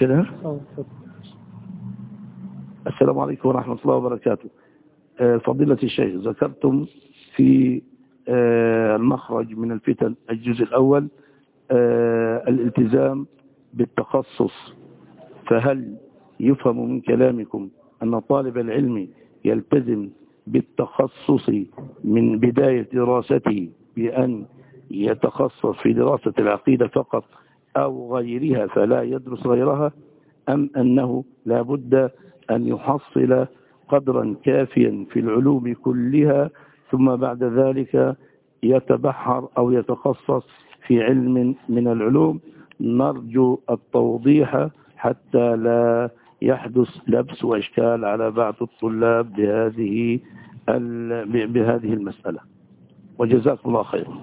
كده؟ آه السلام عليكم ورحمة الله وبركاته. آه، فضيلة الشيخ ذكرتم في آه، المخرج من الفتن الجزء الأول الالتزام بالتخصص. فهل يفهم من كلامكم أن طالب العلم يلتزم بالتخصص من بداية دراسته بأن يتخصص في دراسة العقيدة فقط أو غيرها فلا يدرس غيرها أم أنه لا بد أن يحصل قدرا كافيا في العلوم كلها ثم بعد ذلك يتبحر أو يتخصص في علم من العلوم. نرجو التوضيح حتى لا يحدث لبس وإشكال على بعض الطلاب بهذه بهذه المسألة. وجزاكم الله خيرا.